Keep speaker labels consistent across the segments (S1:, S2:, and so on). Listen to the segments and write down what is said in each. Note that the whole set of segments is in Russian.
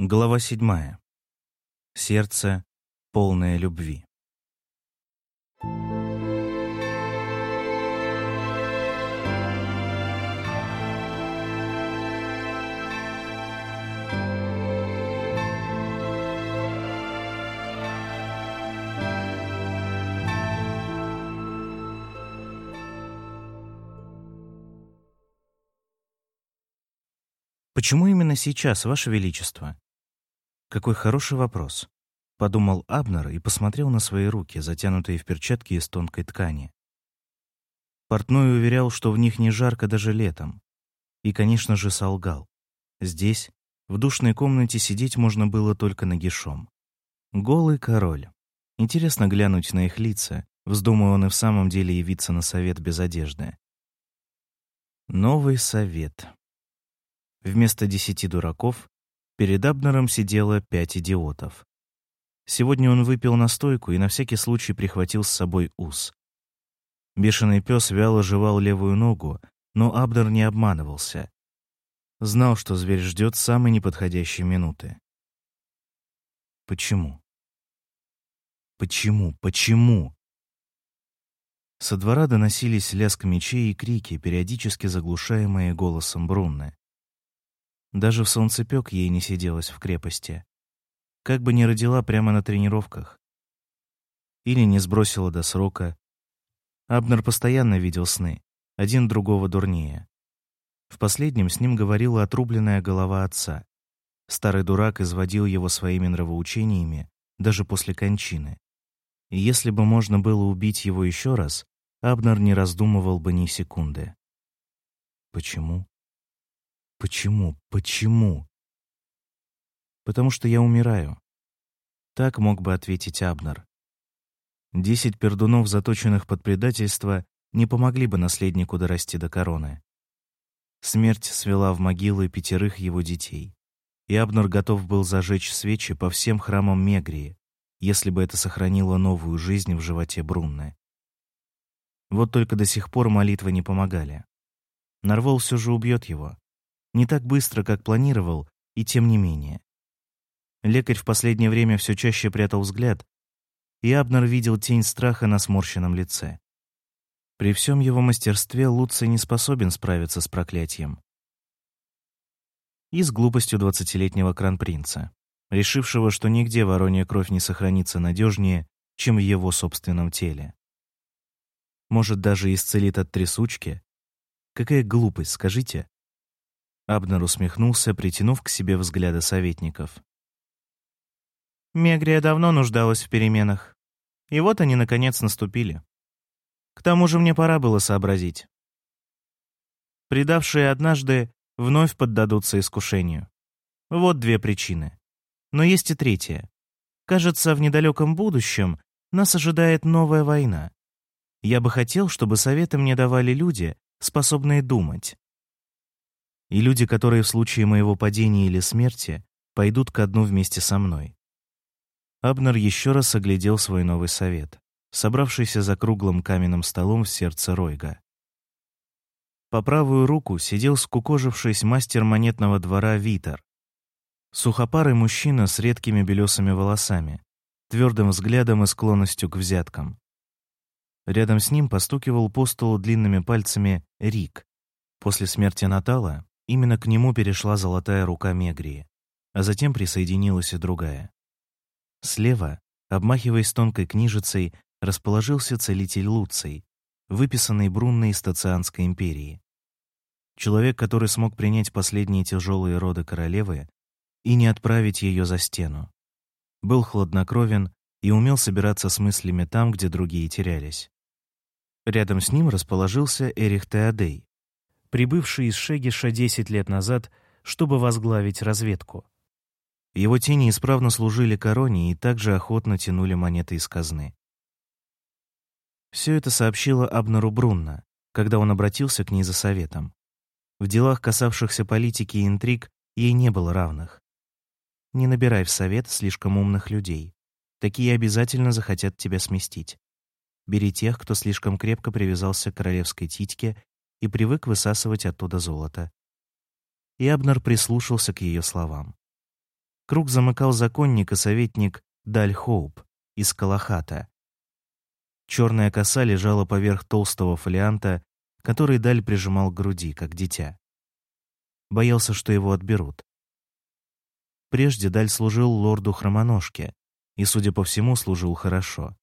S1: Глава седьмая. Сердце, полное любви. «Почему именно сейчас, Ваше Величество?» «Какой хороший вопрос», — подумал Абнер и посмотрел на свои руки, затянутые в перчатки из тонкой ткани. Портной уверял, что в них не жарко даже летом. И, конечно же, солгал. Здесь, в душной комнате, сидеть можно было только нагишом. Голый король. Интересно глянуть на их лица, вздумал он и в самом деле явиться на совет без одежды. Новый совет. Вместо десяти дураков перед Абнером сидело пять идиотов. Сегодня он выпил настойку и на всякий случай прихватил с собой ус. Бешеный пес вяло жевал левую ногу, но Абнер не обманывался. Знал, что зверь ждет самой неподходящей минуты. Почему? Почему? Почему? Со двора доносились лязг мечей и крики, периодически заглушаемые голосом Брунны. Даже в солнцепек ей не сиделось в крепости. Как бы ни родила прямо на тренировках. Или не сбросила до срока. Абнер постоянно видел сны, один другого дурнее. В последнем с ним говорила отрубленная голова отца. Старый дурак изводил его своими нравоучениями даже после кончины. И если бы можно было убить его еще раз, Абнер не раздумывал бы ни секунды. Почему? Почему? Почему? Потому что я умираю. Так мог бы ответить Абнер. Десять пердунов, заточенных под предательство, не помогли бы наследнику дорасти до короны. Смерть свела в могилы пятерых его детей, и Абнер готов был зажечь свечи по всем храмам Мегрии, если бы это сохранило новую жизнь в животе Брунны. Вот только до сих пор молитвы не помогали. Нарвол все же убьет его, не так быстро, как планировал, и тем не менее. Лекарь в последнее время все чаще прятал взгляд, и Абнер видел тень страха на сморщенном лице. При всем его мастерстве Луций не способен справиться с проклятием. И с глупостью двадцатилетнего кронпринца, решившего, что нигде воронья кровь не сохранится надежнее, чем в его собственном теле. Может, даже исцелит от трясучки? Какая глупость, скажите? Абнер усмехнулся, притянув к себе взгляды советников. Мегрия давно нуждалась в переменах. И вот они, наконец, наступили. К тому же мне пора было сообразить. Предавшие однажды вновь поддадутся искушению. Вот две причины. Но есть и третья. Кажется, в недалеком будущем нас ожидает новая война. Я бы хотел, чтобы советы мне давали люди, способные думать, и люди, которые в случае моего падения или смерти пойдут ко дну вместе со мной. Абнер еще раз оглядел свой новый совет, собравшийся за круглым каменным столом в сердце Ройга. По правую руку сидел скукожившись мастер монетного двора Витер, сухопарый мужчина с редкими белесыми волосами, твердым взглядом и склонностью к взяткам. Рядом с ним постукивал по столу длинными пальцами Рик. После смерти Натала Именно к нему перешла золотая рука Мегрии, а затем присоединилась и другая. Слева, обмахиваясь тонкой книжицей, расположился целитель Луций, выписанный Брунной из Стацианской империи. Человек, который смог принять последние тяжелые роды королевы и не отправить ее за стену. Был хладнокровен и умел собираться с мыслями там, где другие терялись. Рядом с ним расположился Эрих Теодей, прибывший из Шегиша 10 лет назад, чтобы возглавить разведку. Его тени исправно служили короне и также охотно тянули монеты из казны. Все это сообщила Абнеру Брунна, когда он обратился к ней за советом. В делах, касавшихся политики и интриг, ей не было равных. Не набирай в совет слишком умных людей. Такие обязательно захотят тебя сместить. Бери тех, кто слишком крепко привязался к королевской титьке и привык высасывать оттуда золото. И Абнер прислушался к ее словам. Круг замыкал законник и советник Даль Хоуп из Калахата. Черная коса лежала поверх толстого фолианта, который Даль прижимал к груди, как дитя. Боялся, что его отберут. Прежде Даль служил лорду Хромоножке и, судя по всему, служил хорошо.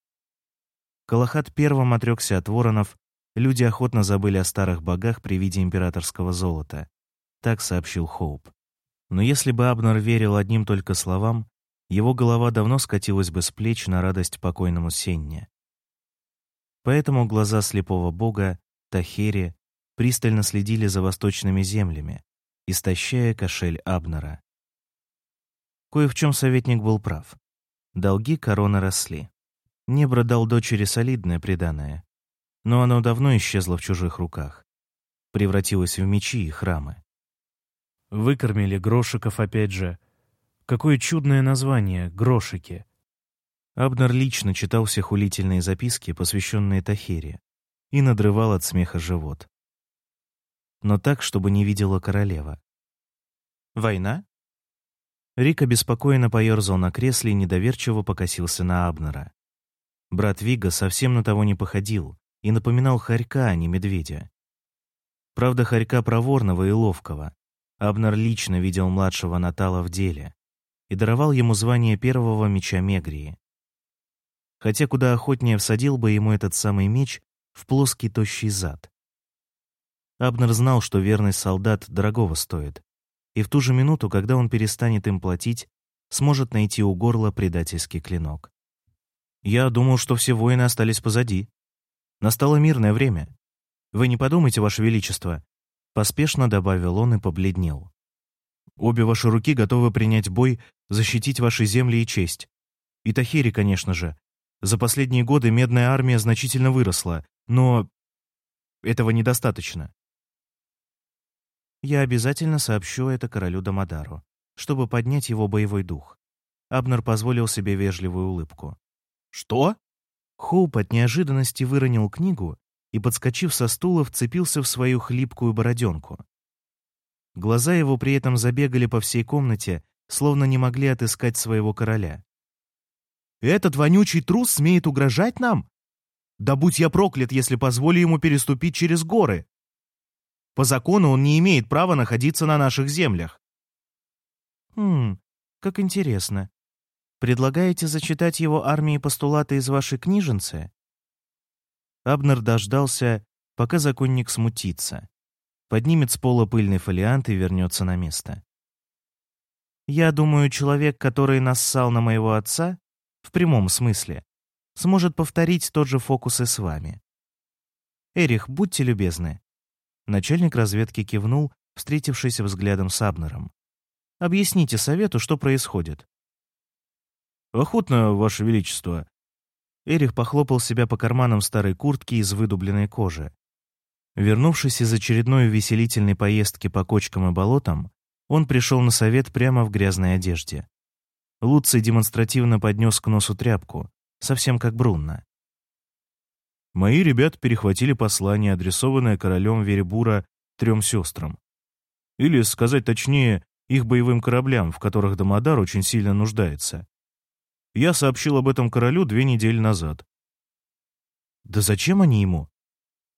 S1: Калахат первым отрекся от воронов, люди охотно забыли о старых богах при виде императорского золота. Так сообщил Хоуп. Но если бы Абнер верил одним только словам, его голова давно скатилась бы с плеч на радость покойному Сенне. Поэтому глаза слепого бога, Тахери, пристально следили за восточными землями, истощая кошель Абнера. Кое в чем советник был прав. Долги короны росли. Небро дал дочери солидное приданое, но оно давно исчезло в чужих руках, превратилось в мечи и храмы. Выкормили грошиков опять же. Какое чудное название — грошики. Абнер лично читал все хулительные записки, посвященные Тахере, и надрывал от смеха живот. Но так, чтобы не видела королева. «Война?» Рик обеспокоенно поерзал на кресле и недоверчиво покосился на Абнера. Брат Вига совсем на того не походил и напоминал хорька, а не медведя. Правда, хорька проворного и ловкого. Абнер лично видел младшего Натала в деле и даровал ему звание первого меча Мегрии. Хотя куда охотнее всадил бы ему этот самый меч в плоский тощий зад. Абнер знал, что верность солдат дорогого стоит, и в ту же минуту, когда он перестанет им платить, сможет найти у горла предательский клинок. Я думал, что все воины остались позади. Настало мирное время. Вы не подумайте, Ваше Величество. Поспешно добавил он и побледнел. Обе ваши руки готовы принять бой, защитить ваши земли и честь. И Тахири, конечно же. За последние годы медная армия значительно выросла, но этого недостаточно. Я обязательно сообщу это королю Дамадару, чтобы поднять его боевой дух. Абнер позволил себе вежливую улыбку. «Что?» Хоуп от неожиданности выронил книгу и, подскочив со стула, вцепился в свою хлипкую бороденку. Глаза его при этом забегали по всей комнате, словно не могли отыскать своего короля. «Этот вонючий трус смеет угрожать нам? Да будь я проклят, если позволю ему переступить через горы! По закону он не имеет права находиться на наших землях». «Хм, как интересно. Предлагаете зачитать его армии постулаты из вашей книженцы? Абнер дождался, пока законник смутится, поднимет с пола пыльный фолиант и вернется на место. Я думаю, человек, который нассал на моего отца, в прямом смысле, сможет повторить тот же фокус и с вами. Эрих, будьте любезны. Начальник разведки кивнул, встретившись взглядом с Абнером. Объясните совету, что происходит. «Охотно, Ваше Величество». Эрих похлопал себя по карманам старой куртки из выдубленной кожи. Вернувшись из очередной увеселительной поездки по кочкам и болотам, он пришел на совет прямо в грязной одежде. Луций демонстративно поднес к носу тряпку, совсем как Брунна. Мои ребята перехватили послание, адресованное королем Веребура трем сестрам. Или, сказать точнее, их боевым кораблям, в которых Дамодар очень сильно нуждается. Я сообщил об этом королю две недели назад. Да зачем они ему?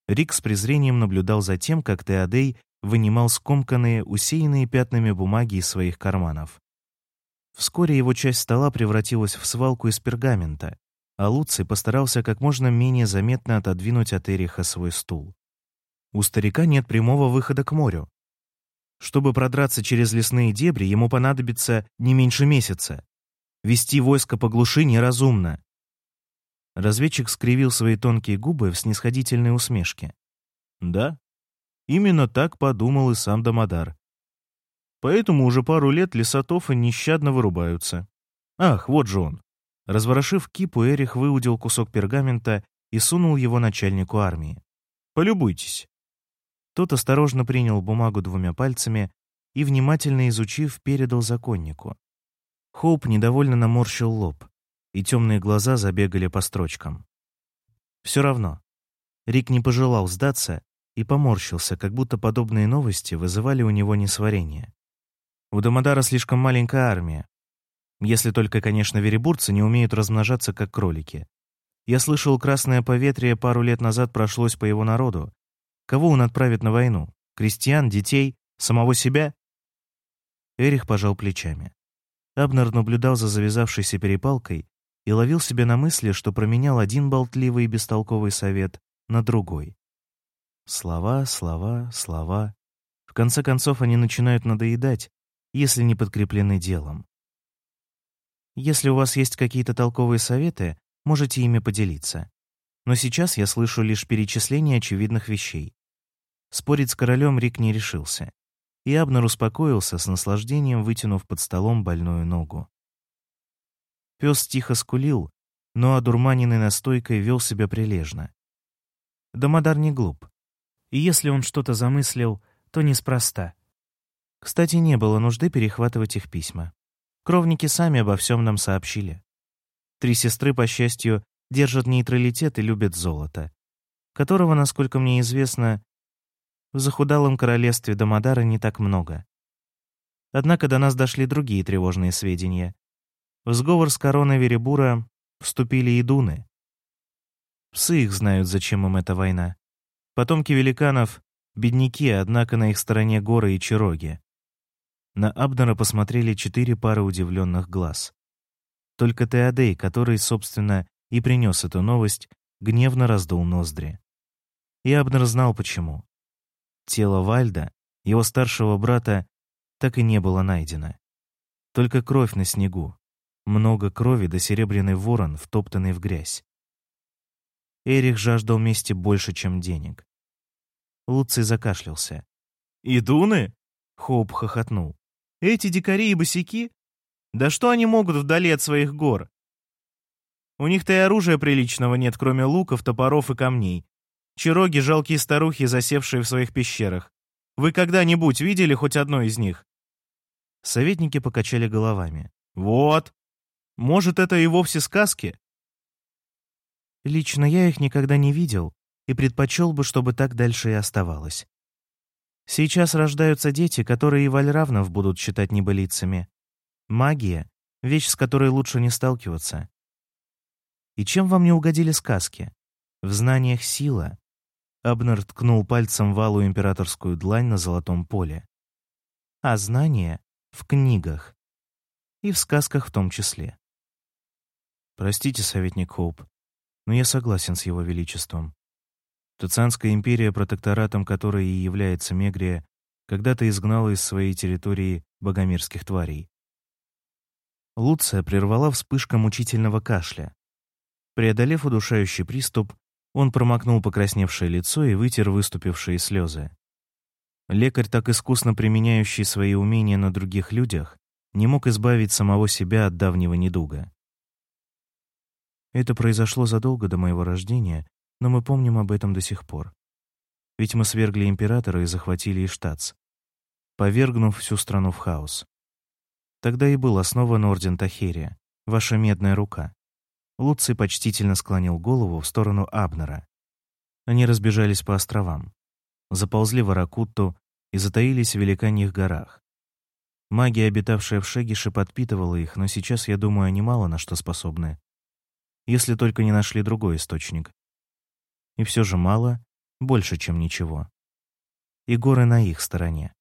S1: Рик с презрением наблюдал за тем, как Теодей вынимал скомканные, усеянные пятнами бумаги из своих карманов. Вскоре его часть стола превратилась в свалку из пергамента, а Луций постарался как можно менее заметно отодвинуть от Эриха свой стул. У старика нет прямого выхода к морю. Чтобы продраться через лесные дебри, ему понадобится не меньше месяца. Вести войско по глуши неразумно. Разведчик скривил свои тонкие губы в снисходительной усмешке. Да, именно так подумал и сам Дамодар. Поэтому уже пару лет лесотофы нещадно вырубаются. Ах, вот же он. Разворошив кипу, Эрих выудил кусок пергамента и сунул его начальнику армии. «Полюбуйтесь». Тот осторожно принял бумагу двумя пальцами и, внимательно изучив, передал законнику. Хоуп недовольно наморщил лоб, и темные глаза забегали по строчкам. Все равно. Рик не пожелал сдаться и поморщился, как будто подобные новости вызывали у него несварение. У Дамодара слишком маленькая армия. Если только, конечно, веребурцы не умеют размножаться, как кролики. Я слышал, красное поветрие пару лет назад прошлось по его народу. Кого он отправит на войну? Крестьян, детей, самого себя? Эрих пожал плечами. Абнер наблюдал за завязавшейся перепалкой и ловил себя на мысли, что променял один болтливый и бестолковый совет на другой. Слова, слова, слова. В конце концов, они начинают надоедать, если не подкреплены делом. Если у вас есть какие-то толковые советы, можете ими поделиться. Но сейчас я слышу лишь перечисление очевидных вещей. Спорить с королем Рик не решился. И Абнер успокоился с наслаждением, вытянув под столом больную ногу. Пес тихо скулил, но одурманенный настойкой вел себя прилежно. Домодар не глуп. И если он что-то замыслил, то неспроста. Кстати, не было нужды перехватывать их письма. Кровники сами обо всем нам сообщили. Три сестры, по счастью, держат нейтралитет и любят золото, которого, насколько мне известно, в захудалом королевстве Дамадара не так много. Однако до нас дошли другие тревожные сведения. В сговор с короной Веребура вступили и дуны. Псы их знают, зачем им эта война. Потомки великанов — бедняки, однако на их стороне горы и чароги. На Абнера посмотрели четыре пары удивленных глаз. Только Теодей, который, собственно, и принес эту новость, гневно раздул ноздри. И Абнер знал почему. Тело Вальда, его старшего брата, так и не было найдено. Только кровь на снегу. Много крови да серебряный ворон, втоптанный в грязь. Эрих жаждал мести больше, чем денег. Луций закашлялся. «И дуны?» — Хоуп хохотнул. Эти дикари и босяки? Да что они могут вдали от своих гор? У них-то и оружия приличного нет, кроме луков, топоров и камней. Чироги — жалкие старухи, засевшие в своих пещерах. Вы когда-нибудь видели хоть одно из них?» Советники покачали головами. «Вот! Может, это и вовсе сказки?» Лично я их никогда не видел и предпочел бы, чтобы так дальше и оставалось. Сейчас рождаются дети, которые и вальравнов будут считать небылицами. Магия — вещь, с которой лучше не сталкиваться. И чем вам не угодили сказки? В знаниях сила. Абнер ткнул пальцем валу императорскую длань на золотом поле. А знания — в книгах. И в сказках в том числе. Простите, советник Хоуп, но я согласен с его величеством. Туцанская империя, протекторатом которой и является Мегрия, когда-то изгнала из своей территории богомерзких тварей. Луция прервала вспышка мучительного кашля. Преодолев удушающий приступ, он промокнул покрасневшее лицо и вытер выступившие слезы. Лекарь, так искусно применяющий свои умения на других людях, не мог избавить самого себя от давнего недуга. Это произошло задолго до моего рождения но мы помним об этом до сих пор. Ведь мы свергли императора и захватили Иштац, повергнув всю страну в хаос. Тогда и был основан орден Тахерия, ваша медная рука. Луций почтительно склонил голову в сторону Абнера. Они разбежались по островам, заползли в Аракутту и затаились в великаньих горах. Магия, обитавшая в Шегише, подпитывала их, но сейчас, я думаю, они мало на что способны. Если только не нашли другой источник. И все же мало, больше, чем ничего. И горы на их стороне.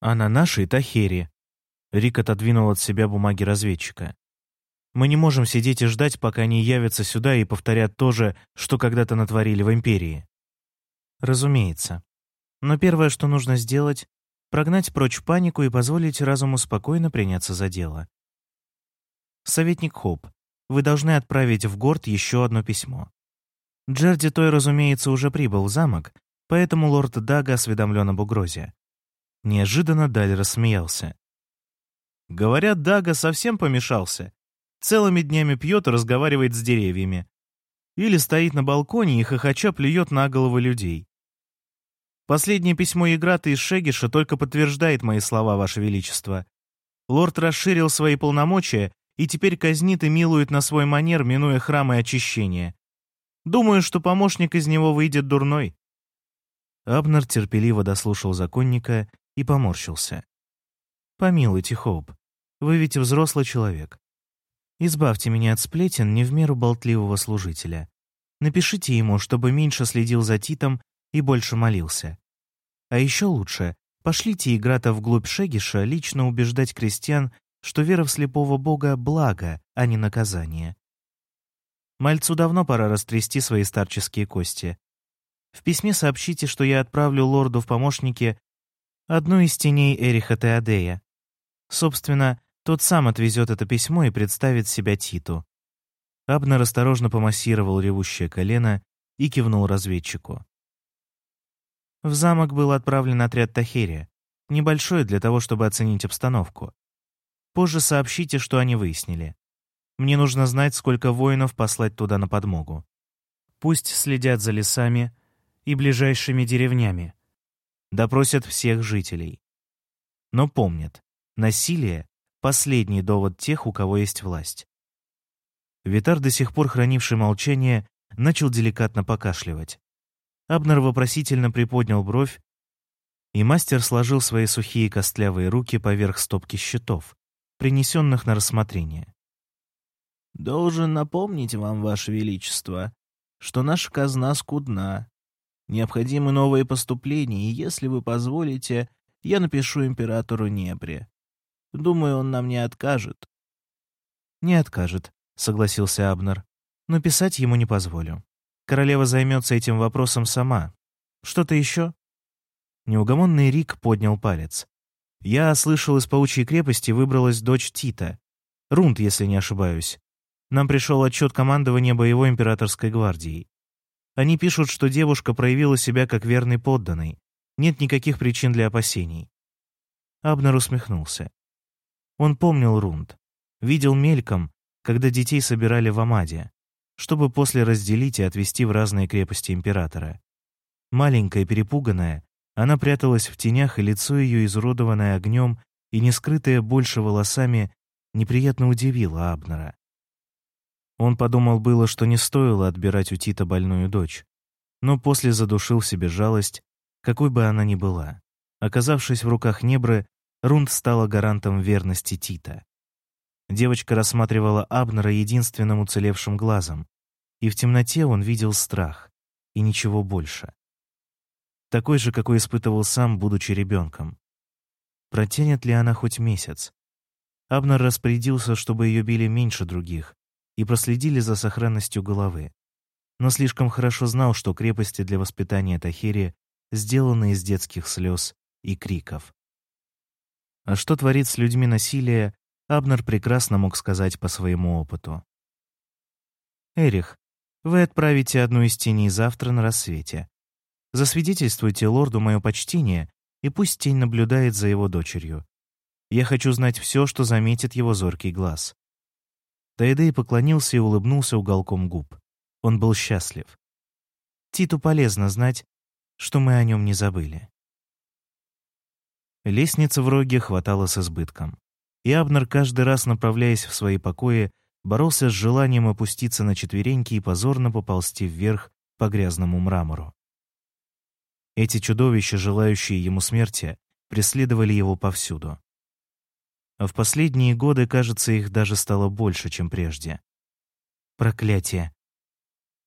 S1: А на нашей Тахере. Рик отодвинул от себя бумаги разведчика. Мы не можем сидеть и ждать, пока они явятся сюда и повторят то же, что когда-то натворили в Империи. Разумеется. Но первое, что нужно сделать, прогнать прочь панику и позволить разуму спокойно приняться за дело. Советник Хоп, вы должны отправить в Горд еще одно письмо. Джерди Той, разумеется, уже прибыл в замок, поэтому лорд Дага осведомлен об угрозе. Неожиданно Даль рассмеялся. Говорят, Дага совсем помешался. Целыми днями пьет и разговаривает с деревьями. Или стоит на балконе и хохоча плюет на головы людей. Последнее письмо Играта из Шегиша только подтверждает мои слова, Ваше Величество. Лорд расширил свои полномочия и теперь казнит и милует на свой манер, минуя храмы очищения. Думаю, что помощник из него выйдет дурной». Абнер терпеливо дослушал законника и поморщился. «Помилуйте, Хоуп, Вы ведь взрослый человек. Избавьте меня от сплетен не в меру болтливого служителя. Напишите ему, чтобы меньше следил за Титом и больше молился. А еще лучше, пошлите Играта вглубь Шегиша лично убеждать крестьян, что вера в слепого бога — благо, а не наказание. Мальцу давно пора растрясти свои старческие кости. В письме сообщите, что я отправлю лорду в помощники одну из теней Эриха Теодея. Собственно, тот сам отвезет это письмо и представит себя Титу. Абнер осторожно помассировал ревущее колено и кивнул разведчику. В замок был отправлен отряд Тахери, небольшой для того, чтобы оценить обстановку. Позже сообщите, что они выяснили. Мне нужно знать, сколько воинов послать туда на подмогу. Пусть следят за лесами и ближайшими деревнями. Допросят всех жителей. Но помнят, насилие — последний довод тех, у кого есть власть. Витар, до сих пор хранивший молчание, начал деликатно покашливать. Абнер вопросительно приподнял бровь, и мастер сложил свои сухие костлявые руки поверх стопки щитов, принесенных на рассмотрение.
S2: «Должен напомнить вам, Ваше Величество, что наша казна скудна. Необходимы новые поступления, и, если вы позволите, я напишу императору Непре. Думаю, он нам не откажет».
S1: «Не откажет», — согласился Абнер, «но писать ему не позволю. Королева займется этим вопросом сама. Что-то еще?» Неугомонный Рик поднял палец. Я слышал, из паучьей крепости выбралась дочь Тита. Рунд, если не ошибаюсь. Нам пришел отчет командования боевой императорской гвардии. Они пишут, что девушка проявила себя как верный подданный. Нет никаких причин для опасений. Абнер усмехнулся. Он помнил Рунд. Видел мельком, когда детей собирали в Амаде, чтобы после разделить и отвезти в разные крепости императора. Маленькая, перепуганная, она пряталась в тенях, и лицо ее, изуродованное огнем и не скрытое больше волосами, неприятно удивило Абнера. Он подумал было, что не стоило отбирать у Тита больную дочь, но после задушил в себе жалость, какой бы она ни была. Оказавшись в руках Небры, Рунд стала гарантом верности Тита. Девочка рассматривала Абнера единственным уцелевшим глазом, и в темноте он видел страх, и ничего больше такой же, какой испытывал сам, будучи ребенком. Протянет ли она хоть месяц? Абнер распорядился, чтобы ее били меньше других, и проследили за сохранностью головы. Но слишком хорошо знал, что крепости для воспитания Тахири сделаны из детских слез и криков. А что творит с людьми насилие, Абнер прекрасно мог сказать по своему опыту. «Эрих, вы отправите одну из теней завтра на рассвете. Засвидетельствуйте лорду мое почтение, и пусть тень наблюдает за его дочерью. Я хочу знать все, что заметит его зоркий глаз». Таэдей поклонился и улыбнулся уголком губ. Он был счастлив. Титу полезно знать, что мы о нем не забыли. Лестница в роге хватало с избытком. И Абнер, каждый раз направляясь в свои покои, боролся с желанием опуститься на четвереньки и позорно поползти вверх по грязному мрамору. Эти чудовища, желающие ему смерти, преследовали его повсюду. А в последние годы, кажется, их даже стало больше, чем прежде. Проклятие!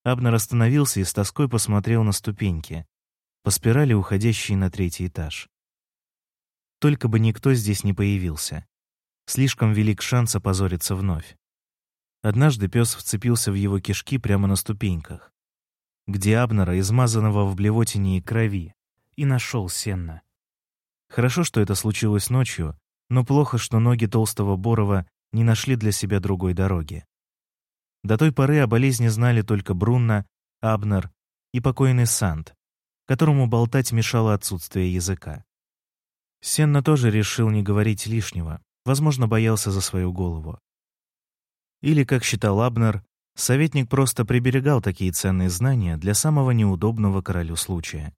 S1: Абнер остановился и с тоской посмотрел на ступеньки, по спирали, уходящие на третий этаж. Только бы никто здесь не появился. Слишком велик шанс опозориться вновь. Однажды пес вцепился в его кишки прямо на ступеньках где Абнера, измазанного в блевотине и крови, и нашел Сенна. Хорошо, что это случилось ночью, но плохо, что ноги толстого Борова не нашли для себя другой дороги. До той поры о болезни знали только Брунна, Абнер и покойный Санд, которому болтать мешало отсутствие языка. Сенна тоже решил не говорить лишнего, возможно, боялся за свою голову. Или, как считал Абнер, Советник просто приберегал такие ценные знания для самого неудобного королю случая.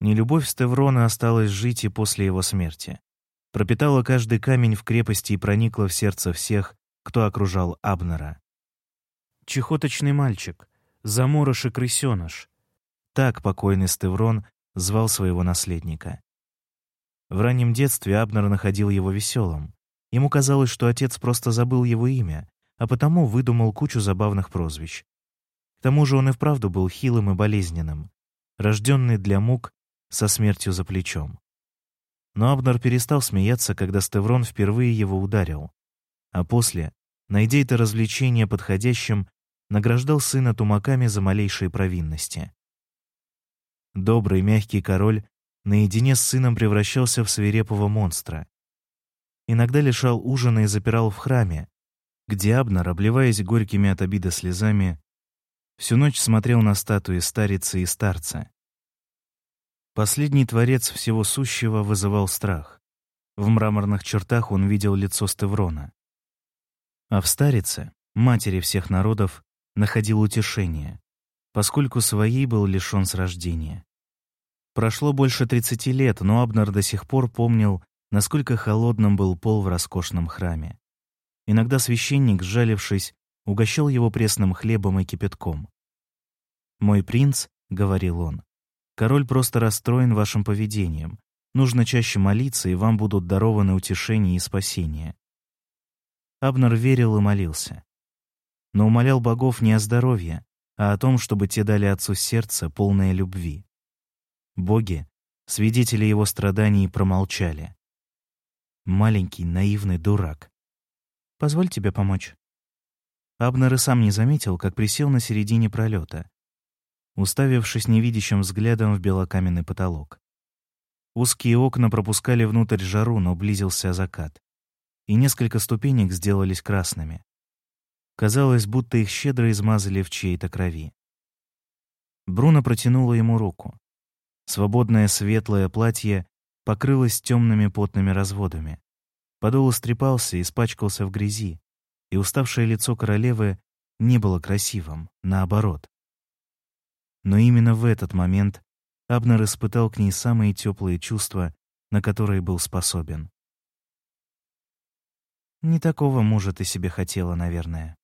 S1: Нелюбовь Стеврона осталась жить и после его смерти. Пропитала каждый камень в крепости и проникла в сердце всех, кто окружал Абнера. Чехоточный мальчик, заморыш и крысеныш. Так покойный Стеврон звал своего наследника. В раннем детстве Абнер находил его веселым, Ему казалось, что отец просто забыл его имя, а потому выдумал кучу забавных прозвищ. К тому же он и вправду был хилым и болезненным, рожденный для мук со смертью за плечом. Но Абнер перестал смеяться, когда Стеврон впервые его ударил, а после, найдя это развлечение подходящим, награждал сына тумаками за малейшие провинности. Добрый, мягкий король наедине с сыном превращался в свирепого монстра. Иногда лишал ужина и запирал в храме, где Абнер, обливаясь горькими от обиды слезами, всю ночь смотрел на статуи старицы и старца. Последний творец всего сущего вызывал страх. В мраморных чертах он видел лицо Стеврона. А в старице, матери всех народов, находил утешение, поскольку своей был лишен с рождения. Прошло больше 30 лет, но Абнер до сих пор помнил, насколько холодным был пол в роскошном храме. Иногда священник, сжалившись, угощал его пресным хлебом и кипятком. «Мой принц», — говорил он, — «король просто расстроен вашим поведением. Нужно чаще молиться, и вам будут дарованы утешение и спасение». Абнер верил и молился. Но умолял богов не о здоровье, а о том, чтобы те дали отцу сердце, полное любви. Боги, свидетели его страданий, промолчали. Маленький наивный дурак. «Позволь тебе помочь». Абнер и сам не заметил, как присел на середине пролета, уставившись невидящим взглядом в белокаменный потолок. Узкие окна пропускали внутрь жару, но близился закат, и несколько ступенек сделались красными. Казалось, будто их щедро измазали в чьей-то крови. Бруно протянула ему руку. Свободное светлое платье покрылось темными потными разводами. Подол истрепался, испачкался в грязи, и уставшее лицо королевы не было красивым, наоборот. Но именно в этот момент Абнер испытал к ней самые теплые чувства, на которые был способен. Не такого мужа ты себе хотела, наверное.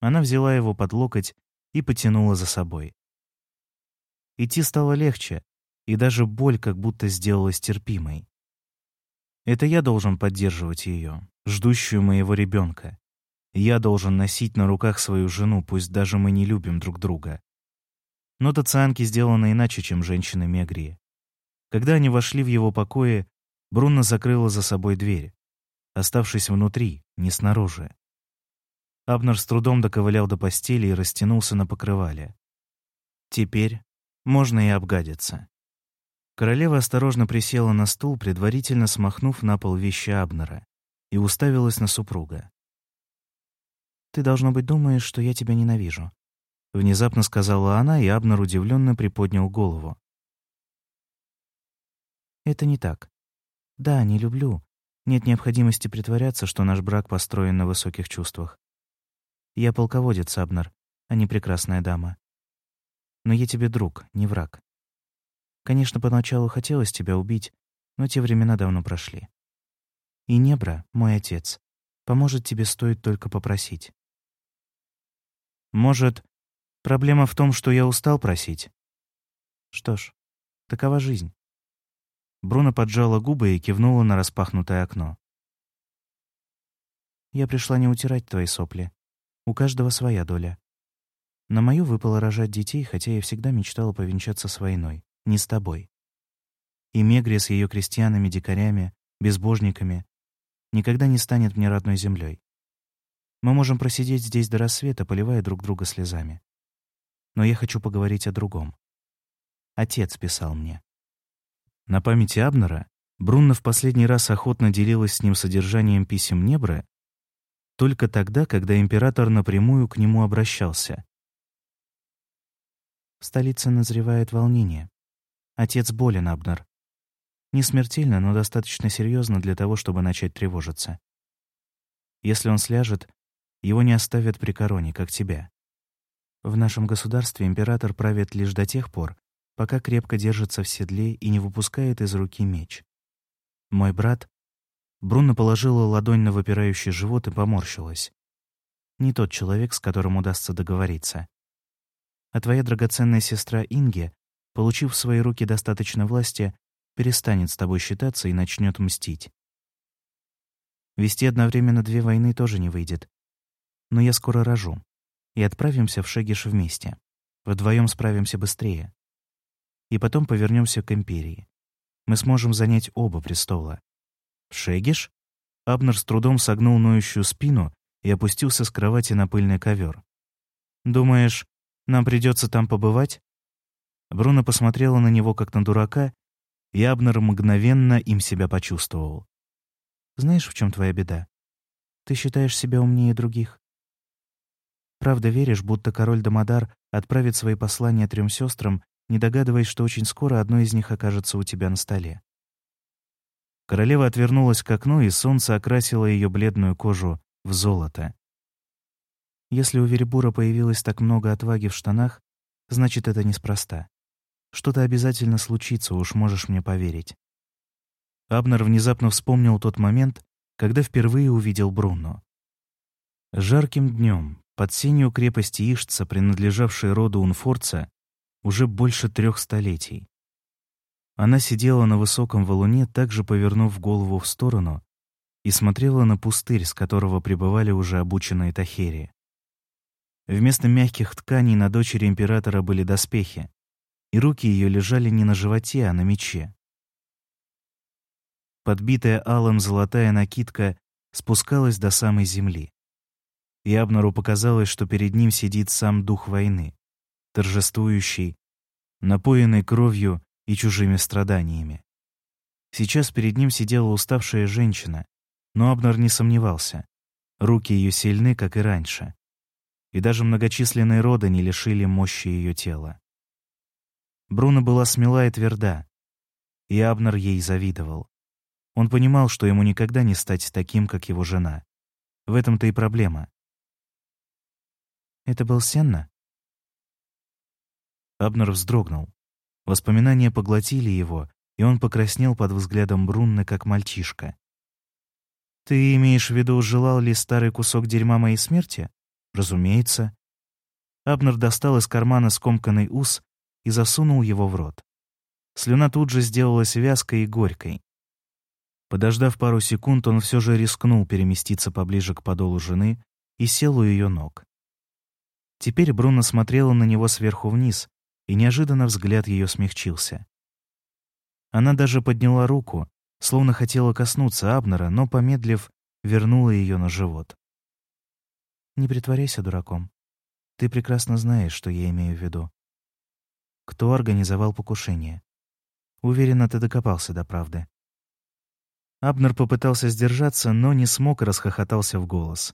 S1: Она взяла его под локоть и потянула за собой. Идти стало легче, и даже боль как будто сделалась терпимой. Это я должен поддерживать ее, ждущую моего ребенка. Я должен носить на руках свою жену, пусть даже мы не любим друг друга. Но тацианки сделаны иначе, чем женщины Мегрии. Когда они вошли в его покои, Бруно закрыла за собой дверь, оставшись внутри, не снаружи. Абнер с трудом доковылял до постели и растянулся на покрывале. Теперь можно и обгадиться. Королева осторожно присела на стул, предварительно смахнув на пол вещи Абнера, и уставилась на супруга. «Ты, должно быть, думаешь, что я тебя ненавижу», — внезапно сказала она, и Абнер удивленно приподнял голову. «Это не так. Да, не люблю. Нет необходимости притворяться, что наш брак построен на высоких чувствах. Я полководец, Абнер, а не прекрасная дама. Но я тебе друг, не враг. Конечно, поначалу хотелось тебя убить, но те времена давно прошли. И Небра, мой отец, поможет тебе стоит только попросить. Может, проблема в том, что я устал просить? Что ж, такова жизнь. Бруно поджала губы и кивнула на распахнутое окно. Я пришла не утирать твои сопли. У каждого своя доля. На мою выпало рожать детей, хотя я всегда мечтала повенчаться с войной не с тобой. И Мегрия с ее крестьянами-дикарями, безбожниками никогда не станет мне родной землей. Мы можем просидеть здесь до рассвета, поливая друг друга слезами. Но я хочу поговорить о другом. Отец писал мне. На памяти Абнера Брунна в последний раз охотно делилась с ним содержанием писем Небры только тогда, когда император напрямую к нему обращался. В столице назревает волнение. Отец болен, Абнер. Не смертельно, но достаточно серьезно для того, чтобы начать тревожиться. Если он сляжет, его не оставят при короне, как тебя. В нашем государстве император правит лишь до тех пор, пока крепко держится в седле и не выпускает из руки меч. Мой брат... Бруно положила ладонь на выпирающий живот и поморщилась. Не тот человек, с которым удастся договориться. А твоя драгоценная сестра Инге получив в свои руки достаточно власти, перестанет с тобой считаться и начнет мстить. Вести одновременно две войны тоже не выйдет. Но я скоро рожу. И отправимся в Шегиш вместе. Вдвоем справимся быстрее. И потом повернемся к Империи. Мы сможем занять оба престола. Шегиш? Абнер с трудом согнул ноющую спину и опустился с кровати на пыльный ковер. «Думаешь, нам придется там побывать?» Бруно посмотрела на него, как на дурака, и Абнер мгновенно им себя почувствовал. «Знаешь, в чем твоя беда? Ты считаешь себя умнее других. Правда веришь, будто король Дамодар отправит свои послания трем сестрам, не догадываясь, что очень скоро одно из них окажется у тебя на столе. Королева отвернулась к окну, и солнце окрасило ее бледную кожу в золото. Если у Веребура появилось так много отваги в штанах, значит, это неспроста. Что-то обязательно случится, уж можешь мне поверить. Абнер внезапно вспомнил тот момент, когда впервые увидел Бруно. Жарким днем, под сенью крепости Ишца, принадлежавшей роду Унфорца, уже больше трех столетий. Она сидела на высоком валуне, также повернув голову в сторону, и смотрела на пустырь, с которого прибывали уже обученные Тахери. Вместо мягких тканей на дочери императора были доспехи, и руки ее лежали не на животе, а на мече. Подбитая алым золотая накидка спускалась до самой земли. И Абнару показалось, что перед ним сидит сам дух войны, торжествующий, напоенный кровью и чужими страданиями. Сейчас перед ним сидела уставшая женщина, но Абнар не сомневался. Руки ее сильны, как и раньше. И даже многочисленные роды не лишили мощи ее тела. Бруно была смела и тверда, и Абнер ей завидовал. Он понимал, что ему никогда не стать таким, как его жена. В этом-то и проблема. «Это был Сенна?» Абнер вздрогнул. Воспоминания поглотили его, и он покраснел под взглядом Брунны, как мальчишка. «Ты имеешь в виду, желал ли старый кусок дерьма моей смерти?» «Разумеется». Абнер достал из кармана скомканный ус и засунул его в рот. Слюна тут же сделалась вязкой и горькой. Подождав пару секунд, он все же рискнул переместиться поближе к подолу жены и сел у ее ног. Теперь Бруно смотрела на него сверху вниз, и неожиданно взгляд ее смягчился. Она даже подняла руку, словно хотела коснуться Абнера, но, помедлив, вернула ее на живот. «Не притворяйся дураком. Ты прекрасно знаешь, что я имею в виду кто организовал покушение. Уверенно ты докопался до правды. Абнер попытался сдержаться, но не смог и расхохотался в голос.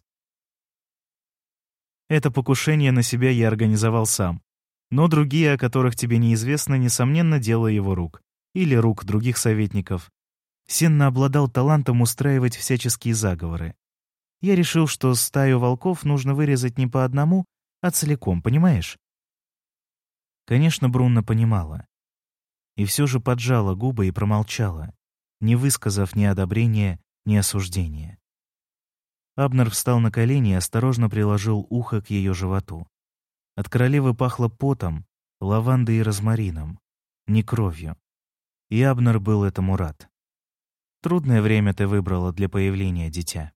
S1: Это покушение на себя я организовал сам. Но другие, о которых тебе неизвестно, несомненно, дело его рук. Или рук других советников. Сенна обладал талантом устраивать всяческие заговоры. Я решил, что стаю волков нужно вырезать не по одному, а целиком, понимаешь? Конечно, Брунна понимала. И все же поджала губы и промолчала, не высказав ни одобрения, ни осуждения. Абнер встал на колени и осторожно приложил ухо к ее животу. От королевы пахло потом, лавандой и розмарином, не кровью. И Абнер был этому рад. Трудное время ты выбрала для появления дитя.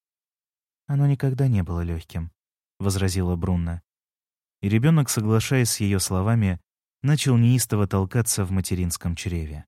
S1: Оно никогда не было легким, возразила Брунна. И ребенок, соглашаясь с ее словами, начал неистово толкаться в материнском чреве.